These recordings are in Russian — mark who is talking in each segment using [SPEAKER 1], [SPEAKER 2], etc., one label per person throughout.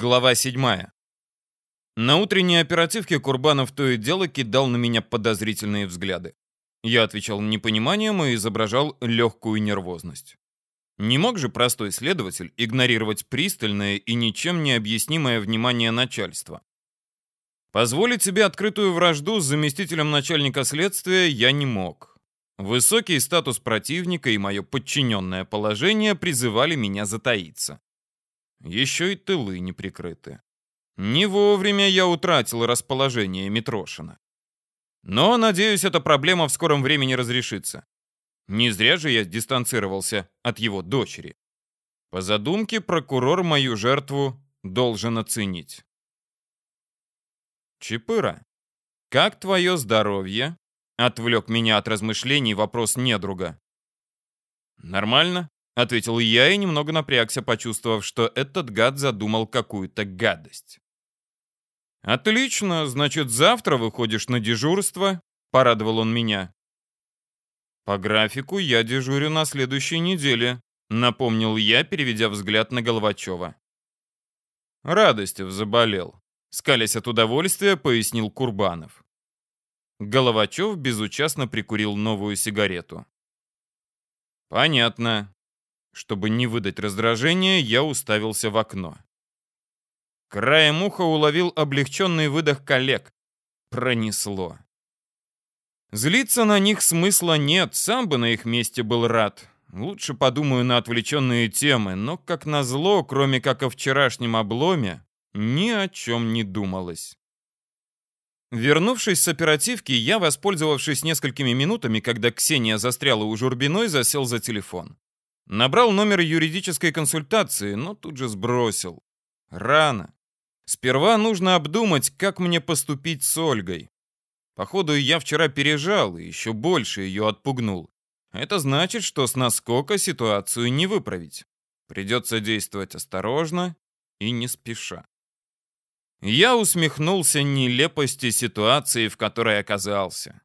[SPEAKER 1] Глава 7. На утренней оперативке Курбанов то и дело кидал на меня подозрительные взгляды. Я отвечал непониманием и изображал легкую нервозность. Не мог же простой следователь игнорировать пристальное и ничем не объяснимое внимание начальства. Позволить себе открытую вражду с заместителем начальника следствия я не мог. Высокий статус противника и мое подчиненное положение призывали меня затаиться. Еще и тылы не прикрыты. Не вовремя я утратил расположение Митрошина. Но, надеюсь, эта проблема в скором времени разрешится. Не зря же я дистанцировался от его дочери. По задумке, прокурор мою жертву должен оценить. Чипыра, как твое здоровье? Отвлек меня от размышлений вопрос недруга. Нормально, ответил я и немного напрягся, почувствовав, что этот гад задумал какую-то гадость. Отлично, значит, завтра выходишь на дежурство, порадовал он меня. По графику я дежурю на следующей неделе, напомнил я, переведя взгляд на Головачева. Радостев заболел. Скалясь от удовольствия, пояснил Курбанов. Головачев безучастно прикурил новую сигарету. Понятно. Чтобы не выдать раздражения, я уставился в окно. Краем уха уловил облегченный выдох коллег. Пронесло. Злиться на них смысла нет, сам бы на их месте был рад. Лучше подумаю на отвлеченные темы, но, как назло, кроме как о вчерашнем обломе, ни о чем не думалось. Вернувшись с оперативки, я, воспользовавшись несколькими минутами, когда Ксения застряла у Журбиной, засел за телефон. Набрал номер юридической консультации, но тут же сбросил. Рано. Сперва нужно обдумать, как мне поступить с Ольгой. Походу, я вчера пережал и еще больше ее отпугнул. Это значит, что с наскока ситуацию не выправить. Придется действовать осторожно и не спеша. Я усмехнулся нелепости ситуации, в которой оказался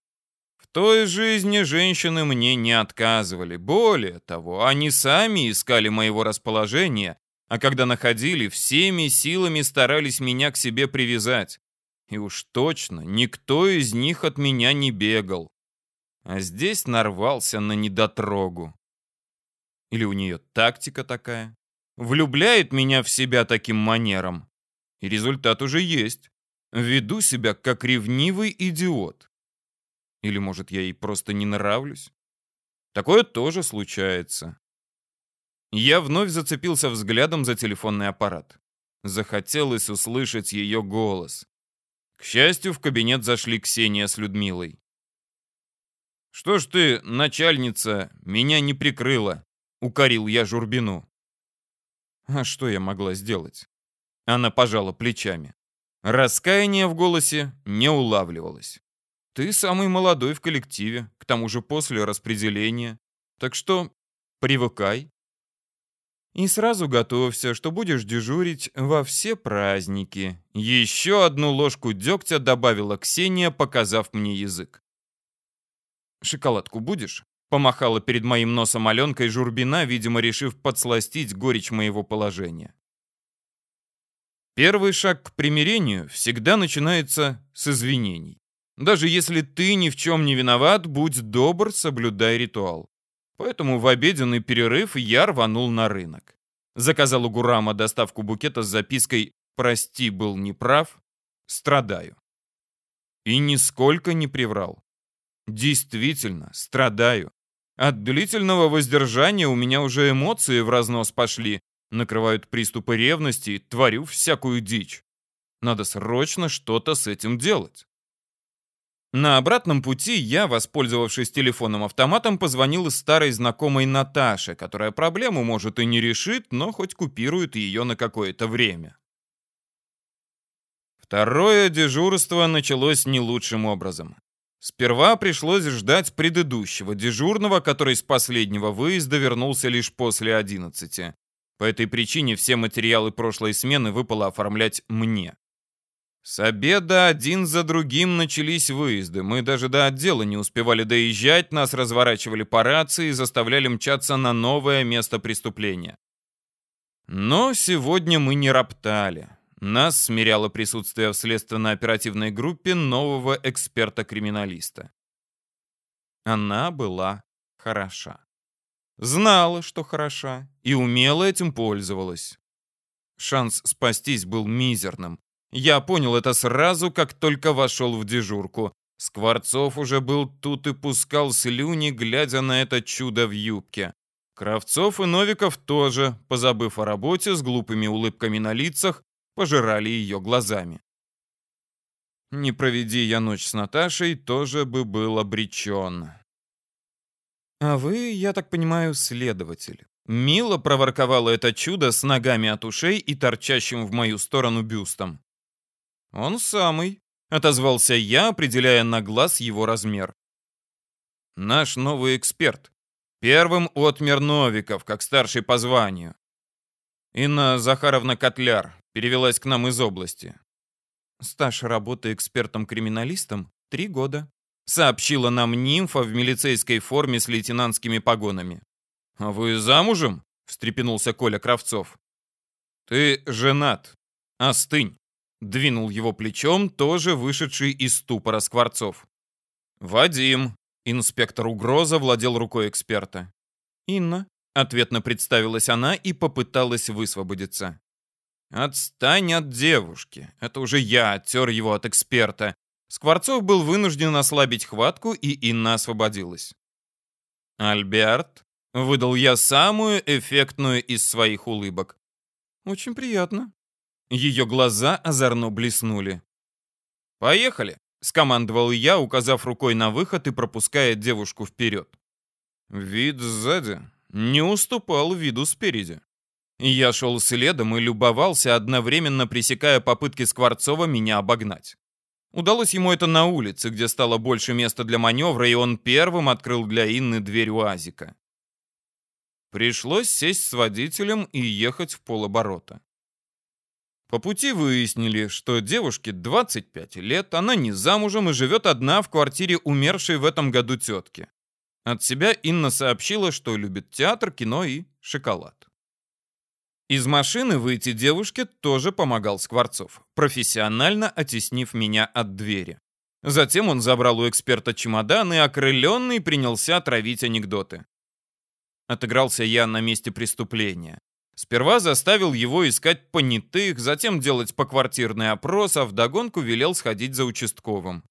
[SPEAKER 1] той жизни женщины мне не отказывали. Более того, они сами искали моего расположения, а когда находили, всеми силами старались меня к себе привязать. И уж точно никто из них от меня не бегал. А здесь нарвался на недотрогу. Или у нее тактика такая? Влюбляет меня в себя таким манером. И результат уже есть. Веду себя как ревнивый идиот. Или, может, я ей просто не нравлюсь? Такое тоже случается. Я вновь зацепился взглядом за телефонный аппарат. Захотелось услышать ее голос. К счастью, в кабинет зашли Ксения с Людмилой. «Что ж ты, начальница, меня не прикрыла?» — укорил я Журбину. А что я могла сделать? Она пожала плечами. Раскаяние в голосе не улавливалось. Ты самый молодой в коллективе, к тому же после распределения. Так что привыкай. И сразу готовься, что будешь дежурить во все праздники. Еще одну ложку дегтя добавила Ксения, показав мне язык. «Шоколадку будешь?» Помахала перед моим носом Аленкой Журбина, видимо, решив подсластить горечь моего положения. Первый шаг к примирению всегда начинается с извинений. Даже если ты ни в чем не виноват, будь добр, соблюдай ритуал. Поэтому в обеденный перерыв я рванул на рынок. Заказал у Гурама доставку букета с запиской «Прости, был неправ, страдаю». И нисколько не приврал. Действительно, страдаю. От длительного воздержания у меня уже эмоции в разнос пошли, накрывают приступы ревности, творю всякую дичь. Надо срочно что-то с этим делать. На обратном пути я, воспользовавшись телефоном-автоматом, позвонил старой знакомой Наташе, которая проблему, может, и не решит, но хоть купирует ее на какое-то время. Второе дежурство началось не лучшим образом. Сперва пришлось ждать предыдущего дежурного, который с последнего выезда вернулся лишь после 11. По этой причине все материалы прошлой смены выпало оформлять мне. С обеда один за другим начались выезды. Мы даже до отдела не успевали доезжать, нас разворачивали по рации и заставляли мчаться на новое место преступления. Но сегодня мы не роптали. Нас смиряло присутствие в следственно-оперативной группе нового эксперта-криминалиста. Она была хороша. Знала, что хороша, и умело этим пользовалась. Шанс спастись был мизерным. Я понял это сразу, как только вошел в дежурку. Скворцов уже был тут и пускал слюни, глядя на это чудо в юбке. Кравцов и Новиков тоже, позабыв о работе, с глупыми улыбками на лицах, пожирали ее глазами. Не проведи я ночь с Наташей, тоже бы был обречен. А вы, я так понимаю, следователь. Мило проворковало это чудо с ногами от ушей и торчащим в мою сторону бюстом. Он самый, отозвался я, определяя на глаз его размер. Наш новый эксперт. Первым отмер Новиков, как старший по званию. Инна Захаровна Котляр перевелась к нам из области. Стаж работы экспертом-криминалистом — три года. Сообщила нам нимфа в милицейской форме с лейтенантскими погонами. «А вы замужем?» — встрепенулся Коля Кравцов. «Ты женат. Остынь!» — двинул его плечом, тоже вышедший из ступора Скворцов. «Вадим!» — инспектор угроза владел рукой эксперта. «Инна», — ответно представилась она и попыталась высвободиться. «Отстань от девушки. Это уже я оттер его от эксперта». Скворцов был вынужден ослабить хватку, и Инна освободилась. «Альберт», — выдал я самую эффектную из своих улыбок. «Очень приятно». Ее глаза озорно блеснули. «Поехали», — скомандовал я, указав рукой на выход и пропуская девушку вперед. Вид сзади не уступал виду спереди. Я шел следом и любовался, одновременно пресекая попытки Скворцова меня обогнать. Удалось ему это на улице, где стало больше места для маневра, и он первым открыл для Инны дверь УАЗика. Пришлось сесть с водителем и ехать в полоборота. По пути выяснили, что девушке 25 лет, она не замужем и живет одна в квартире умершей в этом году тетки. От себя Инна сообщила, что любит театр, кино и шоколад. Из машины выйти девушке тоже помогал Скворцов, профессионально оттеснив меня от двери. Затем он забрал у эксперта чемодан и, окрыленный, принялся травить анекдоты. Отыгрался я на месте преступления. Сперва заставил его искать понятых, затем делать поквартирный опрос, а вдогонку велел сходить за участковым.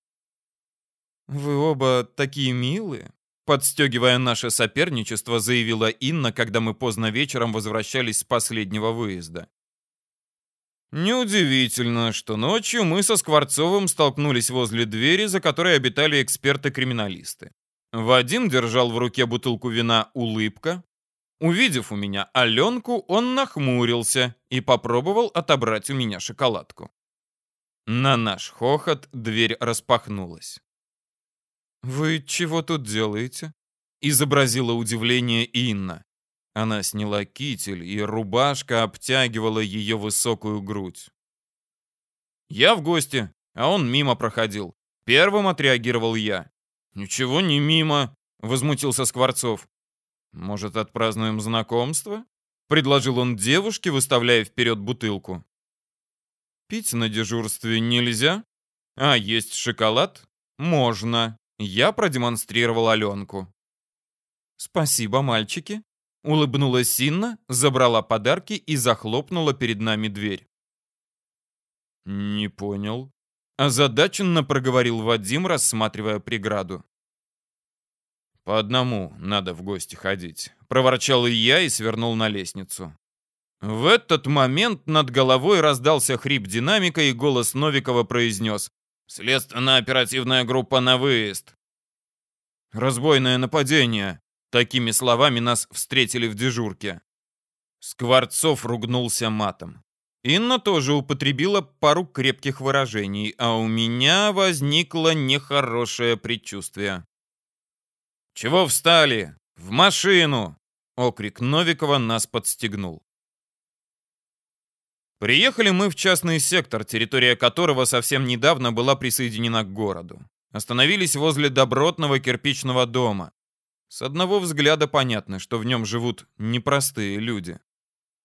[SPEAKER 1] «Вы оба такие милые», Подстегивая наше соперничество, заявила Инна, когда мы поздно вечером возвращались с последнего выезда. Неудивительно, что ночью мы со Скворцовым столкнулись возле двери, за которой обитали эксперты-криминалисты. Вадим держал в руке бутылку вина «Улыбка». Увидев у меня Аленку, он нахмурился и попробовал отобрать у меня шоколадку. На наш хохот дверь распахнулась. «Вы чего тут делаете?» — изобразила удивление Инна. Она сняла китель, и рубашка обтягивала ее высокую грудь. «Я в гости, а он мимо проходил. Первым отреагировал я». «Ничего не мимо», — возмутился Скворцов. «Может, отпразднуем знакомство?» — предложил он девушке, выставляя вперед бутылку. «Пить на дежурстве нельзя? А есть шоколад? Можно. Я продемонстрировал Аленку. «Спасибо, мальчики», — улыбнулась Синна, забрала подарки и захлопнула перед нами дверь. «Не понял», — озадаченно проговорил Вадим, рассматривая преграду. «По одному надо в гости ходить», — проворчал и я и свернул на лестницу. В этот момент над головой раздался хрип динамика, и голос Новикова произнес Следственно-оперативная группа на выезд. Разбойное нападение. Такими словами нас встретили в дежурке. Скворцов ругнулся матом. Инна тоже употребила пару крепких выражений, а у меня возникло нехорошее предчувствие. «Чего встали? В машину!» Окрик Новикова нас подстегнул. Приехали мы в частный сектор, территория которого совсем недавно была присоединена к городу. Остановились возле добротного кирпичного дома. С одного взгляда понятно, что в нем живут непростые люди.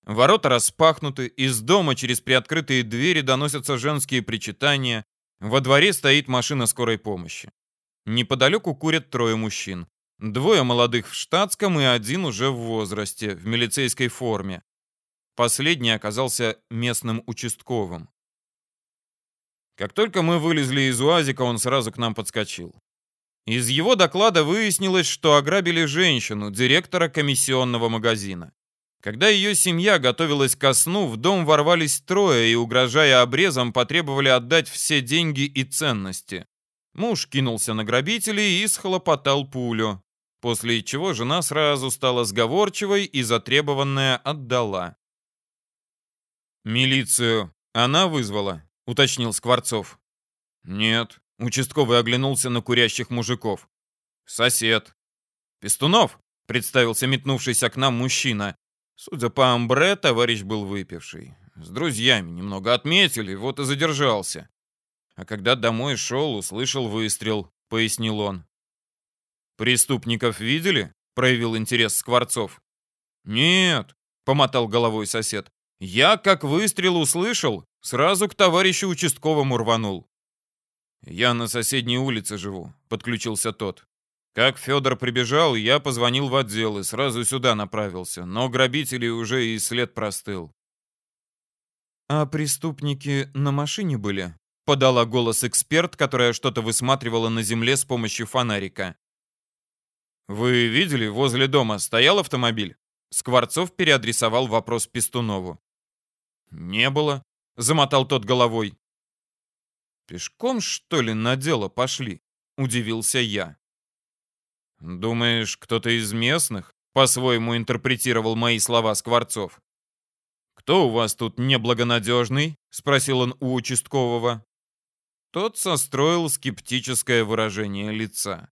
[SPEAKER 1] Ворота распахнуты, из дома через приоткрытые двери доносятся женские причитания. Во дворе стоит машина скорой помощи. Неподалеку курят трое мужчин. Двое молодых в штатском и один уже в возрасте, в милицейской форме. Последний оказался местным участковым. Как только мы вылезли из УАЗика, он сразу к нам подскочил. Из его доклада выяснилось, что ограбили женщину, директора комиссионного магазина. Когда ее семья готовилась ко сну, в дом ворвались трое и, угрожая обрезом, потребовали отдать все деньги и ценности. Муж кинулся на грабителей и схлопотал пулю, после чего жена сразу стала сговорчивой и затребованная отдала. «Милицию она вызвала?» — уточнил Скворцов. «Нет», — участковый оглянулся на курящих мужиков. «Сосед». «Пестунов?» — представился метнувшийся к нам мужчина. Судя по амбре, товарищ был выпивший. С друзьями немного отметили, вот и задержался. А когда домой шел, услышал выстрел, пояснил он. «Преступников видели?» — проявил интерес Скворцов. «Нет», — помотал головой сосед. «Я, как выстрел услышал, сразу к товарищу участковому рванул». «Я на соседней улице живу», — подключился тот. Как Федор прибежал, я позвонил в отдел и сразу сюда направился, но грабителей уже и след простыл. «А преступники на машине были?» — подала голос эксперт, которая что-то высматривала на земле с помощью фонарика. «Вы видели, возле дома стоял автомобиль?» Скворцов переадресовал вопрос Пестунову. «Не было», — замотал тот головой. «Пешком, что ли, на дело пошли?» — удивился я. «Думаешь, кто-то из местных?» — по-своему интерпретировал мои слова Скворцов. «Кто у вас тут неблагонадежный?» — спросил он у участкового. Тот состроил скептическое выражение лица.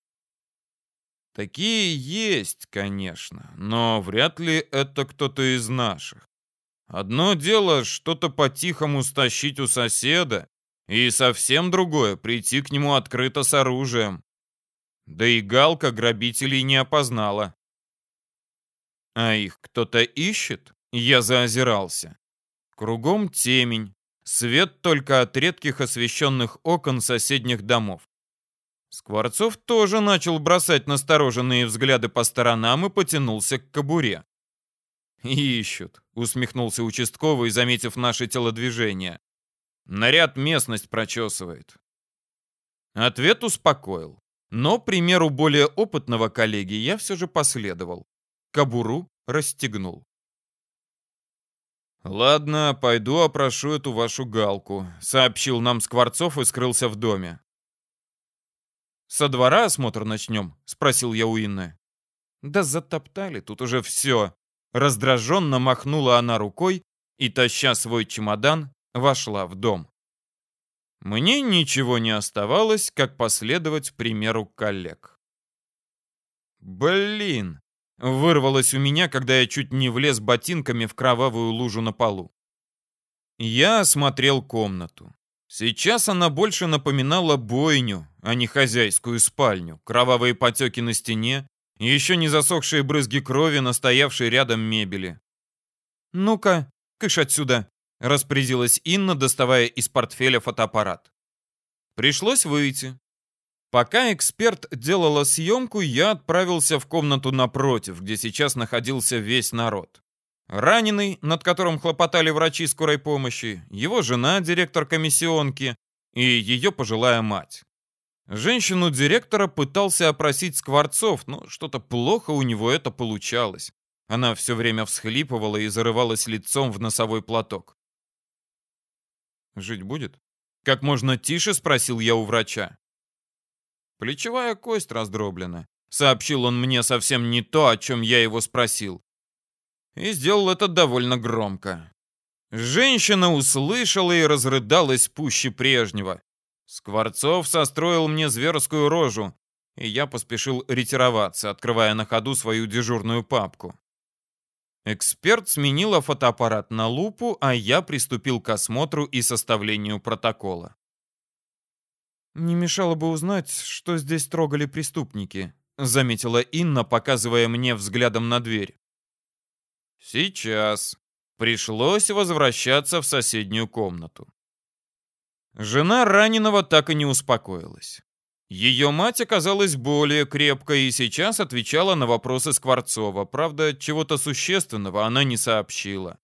[SPEAKER 1] Такие есть, конечно, но вряд ли это кто-то из наших. Одно дело что-то по-тихому стащить у соседа, и совсем другое — прийти к нему открыто с оружием. Да и Галка грабителей не опознала. А их кто-то ищет? Я заозирался. Кругом темень, свет только от редких освещенных окон соседних домов. Скворцов тоже начал бросать настороженные взгляды по сторонам и потянулся к кобуре. «Ищут», — усмехнулся участковый, заметив наше телодвижение. «Наряд местность прочесывает». Ответ успокоил. Но примеру более опытного коллеги я все же последовал. Кабуру расстегнул. «Ладно, пойду опрошу эту вашу галку», — сообщил нам Скворцов и скрылся в доме. «Со двора осмотр начнем?» — спросил я у Инны. «Да затоптали тут уже все». Раздраженно махнула она рукой и, таща свой чемодан, вошла в дом. Мне ничего не оставалось, как последовать примеру коллег. «Блин!» — вырвалось у меня, когда я чуть не влез ботинками в кровавую лужу на полу. Я осмотрел комнату. Сейчас она больше напоминала бойню, а не хозяйскую спальню. Кровавые потеки на стене, еще не засохшие брызги крови на стоявшей рядом мебели. «Ну-ка, кыш отсюда!» распорядилась Инна, доставая из портфеля фотоаппарат. Пришлось выйти. Пока эксперт делала съемку, я отправился в комнату напротив, где сейчас находился весь народ. Раненый, над которым хлопотали врачи скорой помощи, его жена, директор комиссионки, и ее пожилая мать. Женщину-директора пытался опросить Скворцов, но что-то плохо у него это получалось. Она все время всхлипывала и зарывалась лицом в носовой платок. Жить будет? Как можно тише спросил я у врача. Плечевая кость раздроблена. Сообщил он мне совсем не то, о чем я его спросил. И сделал это довольно громко. Женщина услышала и разрыдалась пуще прежнего. Скворцов состроил мне зверскую рожу, и я поспешил ретироваться, открывая на ходу свою дежурную папку. Эксперт сменила фотоаппарат на лупу, а я приступил к осмотру и составлению протокола. «Не мешало бы узнать, что здесь трогали преступники», заметила Инна, показывая мне взглядом на дверь. «Сейчас». Пришлось возвращаться в соседнюю комнату. Жена раненого так и не успокоилась. Ее мать оказалась более крепкой и сейчас отвечала на вопросы Скворцова. Правда, чего-то существенного она не сообщила.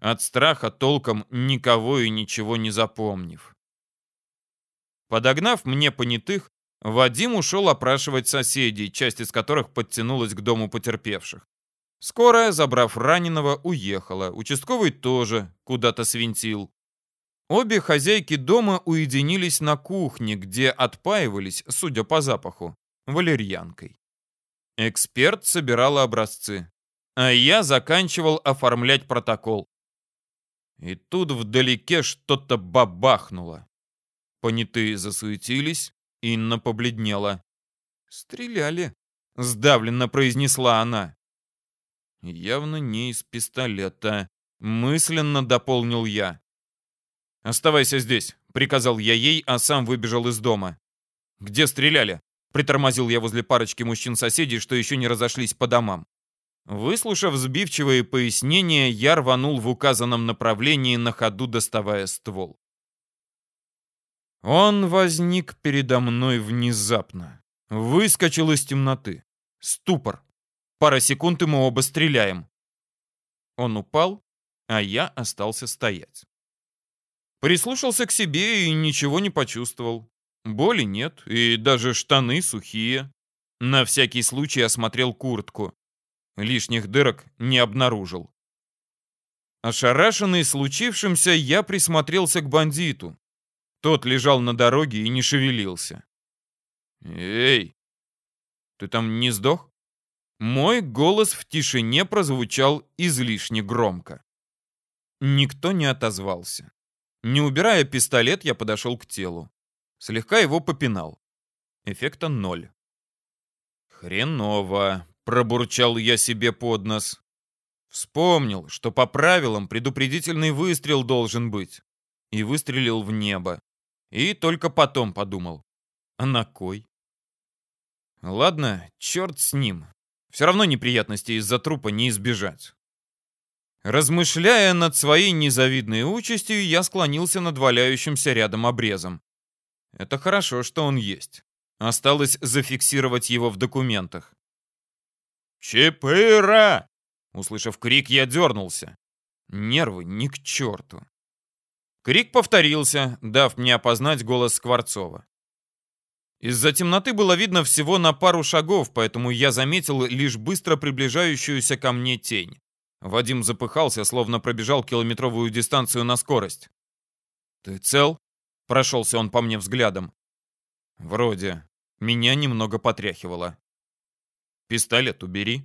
[SPEAKER 1] От страха толком никого и ничего не запомнив. Подогнав мне понятых, Вадим ушел опрашивать соседей, часть из которых подтянулась к дому потерпевших. Скорая, забрав раненого, уехала. Участковый тоже куда-то свинтил. Обе хозяйки дома уединились на кухне, где отпаивались, судя по запаху, валерьянкой. Эксперт собирал образцы, а я заканчивал оформлять протокол. И тут вдалеке что-то бабахнуло. Понятые засуетились, Инна побледнела. «Стреляли», — сдавленно произнесла она. «Явно не из пистолета», — мысленно дополнил я. «Оставайся здесь», — приказал я ей, а сам выбежал из дома. «Где стреляли?» — притормозил я возле парочки мужчин-соседей, что еще не разошлись по домам. Выслушав сбивчивые пояснения, я рванул в указанном направлении, на ходу доставая ствол. Он возник передо мной внезапно. Выскочил из темноты. Ступор. Пара секунд, и мы оба стреляем. Он упал, а я остался стоять. Прислушался к себе и ничего не почувствовал. Боли нет, и даже штаны сухие. На всякий случай осмотрел куртку. Лишних дырок не обнаружил. Ошарашенный случившимся, я присмотрелся к бандиту. Тот лежал на дороге и не шевелился. «Эй, ты там не сдох?» Мой голос в тишине прозвучал излишне громко. Никто не отозвался. Не убирая пистолет, я подошел к телу. Слегка его попинал. Эффекта ноль. «Хреново», — пробурчал я себе под нос. Вспомнил, что по правилам предупредительный выстрел должен быть. И выстрелил в небо. И только потом подумал. А на кой? Ладно, черт с ним. Все равно неприятностей из-за трупа не избежать. Размышляя над своей незавидной участью, я склонился над валяющимся рядом обрезом. Это хорошо, что он есть. Осталось зафиксировать его в документах. «Чепыра!» Услышав крик, я дернулся. Нервы ни к черту. Крик повторился, дав мне опознать голос Скворцова. Из-за темноты было видно всего на пару шагов, поэтому я заметил лишь быстро приближающуюся ко мне тень. Вадим запыхался, словно пробежал километровую дистанцию на скорость. «Ты цел?» — прошелся он по мне взглядом. «Вроде. Меня немного потряхивало». «Пистолет убери».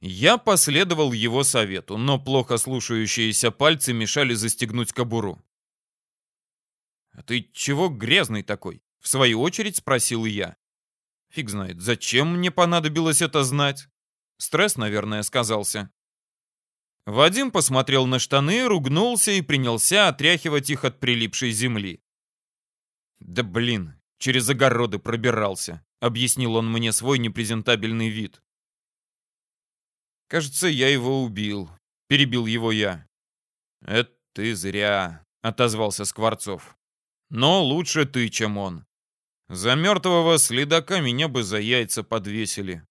[SPEAKER 1] Я последовал его совету, но плохо слушающиеся пальцы мешали застегнуть кобуру. «А ты чего грязный такой?» — в свою очередь спросил я. Фиг знает, зачем мне понадобилось это знать? Стресс, наверное, сказался. Вадим посмотрел на штаны, ругнулся и принялся отряхивать их от прилипшей земли. «Да блин, через огороды пробирался», — объяснил он мне свой непрезентабельный вид. «Кажется, я его убил», — перебил его я. «Это ты зря», — отозвался Скворцов. Но лучше ты, чем он. За мертвого следака меня бы за яйца подвесили.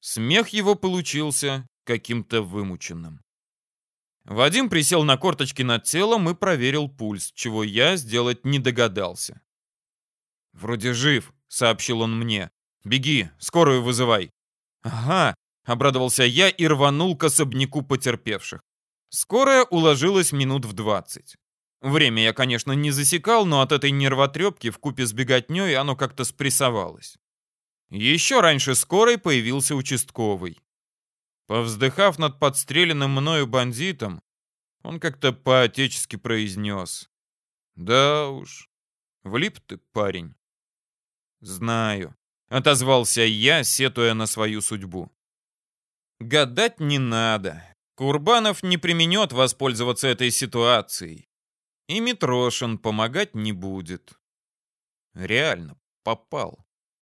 [SPEAKER 1] Смех его получился каким-то вымученным. Вадим присел на корточки над телом и проверил пульс, чего я сделать не догадался. «Вроде жив», — сообщил он мне. «Беги, скорую вызывай». «Ага», — обрадовался я и рванул к особняку потерпевших. Скорая уложилась минут в двадцать. Время я, конечно, не засекал, но от этой нервотрепки в купе с беготней оно как-то спрессовалось. Еще раньше скорой появился участковый. Повздыхав над подстреленным мною бандитом, он как-то по-отечески произнес. «Да уж, влип ты, парень». «Знаю», — отозвался я, сетуя на свою судьбу. «Гадать не надо. Курбанов не применет воспользоваться этой ситуацией. И Митрошин помогать не будет. Реально попал.